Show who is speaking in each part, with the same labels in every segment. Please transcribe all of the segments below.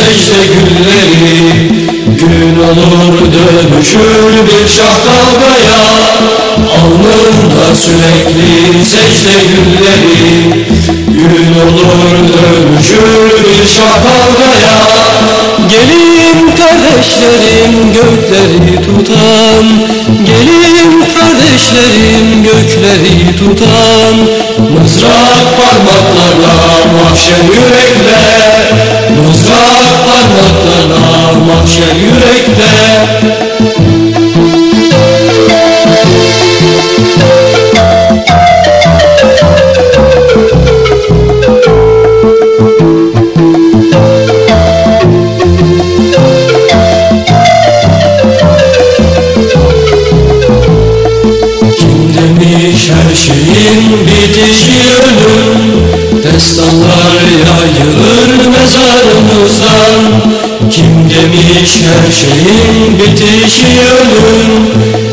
Speaker 1: secde gülleri Gün olur dönüşür bir şah dalgaya Alnında sürekli secde gülleri Gün olur dönüşür bir şah dalgaya Gelin kardeşlerim gökleri tutan Gelin kardeşlerim gökleri tutan. Mızrak parmaklarla mahşer yürekle Destanlar yayılır mezarımızdan. Kim demiş her şeyin bitişi ölüm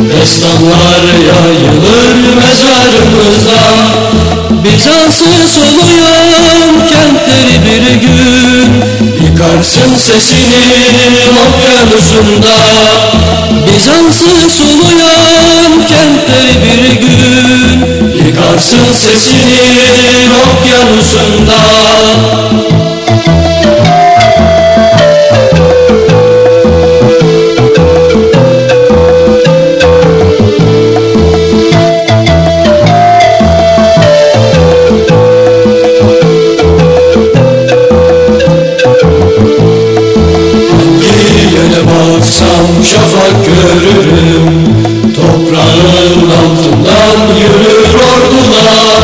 Speaker 1: Destanlar yayılır mezarımızdan. Bizans'ı soluyan kentleri bir gün. Yıkarsın sesini okyanusunda Bizans'ı soluyan Yıkarsın sesini okyanusunda. Yöne baksam şafak görürüm Toprağın altından yürür ordular.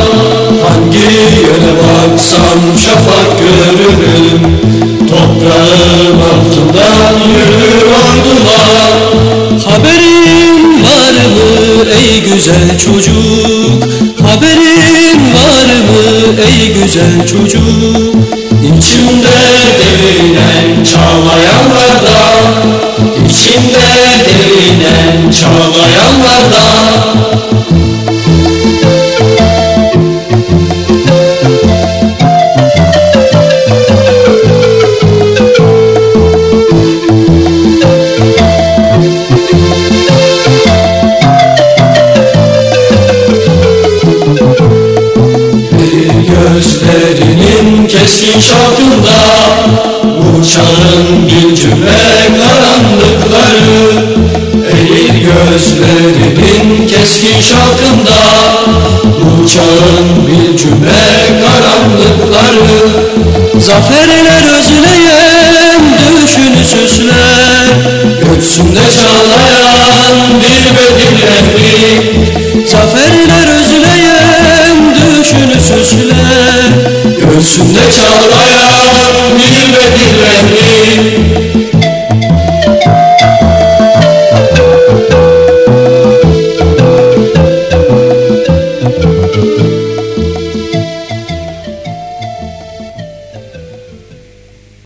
Speaker 1: Hangi yöne baksam şafak görürüm. Toprağın altından yürür ordular. Haberin var mı ey güzel çocuk? Haberin var mı ey güzel çocuk? İçimde devinen çağlayanlardan İçimde devinen çağlayanlardan keskin şarkında Uçağın bir cümle karanlıkları Eğil gözlerinin keskin şarkında Uçağın bir cümle karanlıkları Zaferler özleyen düşünü süsler Göksünde çağlayan bir bedir ehli Göğsünde çağlayan bir bedir ehli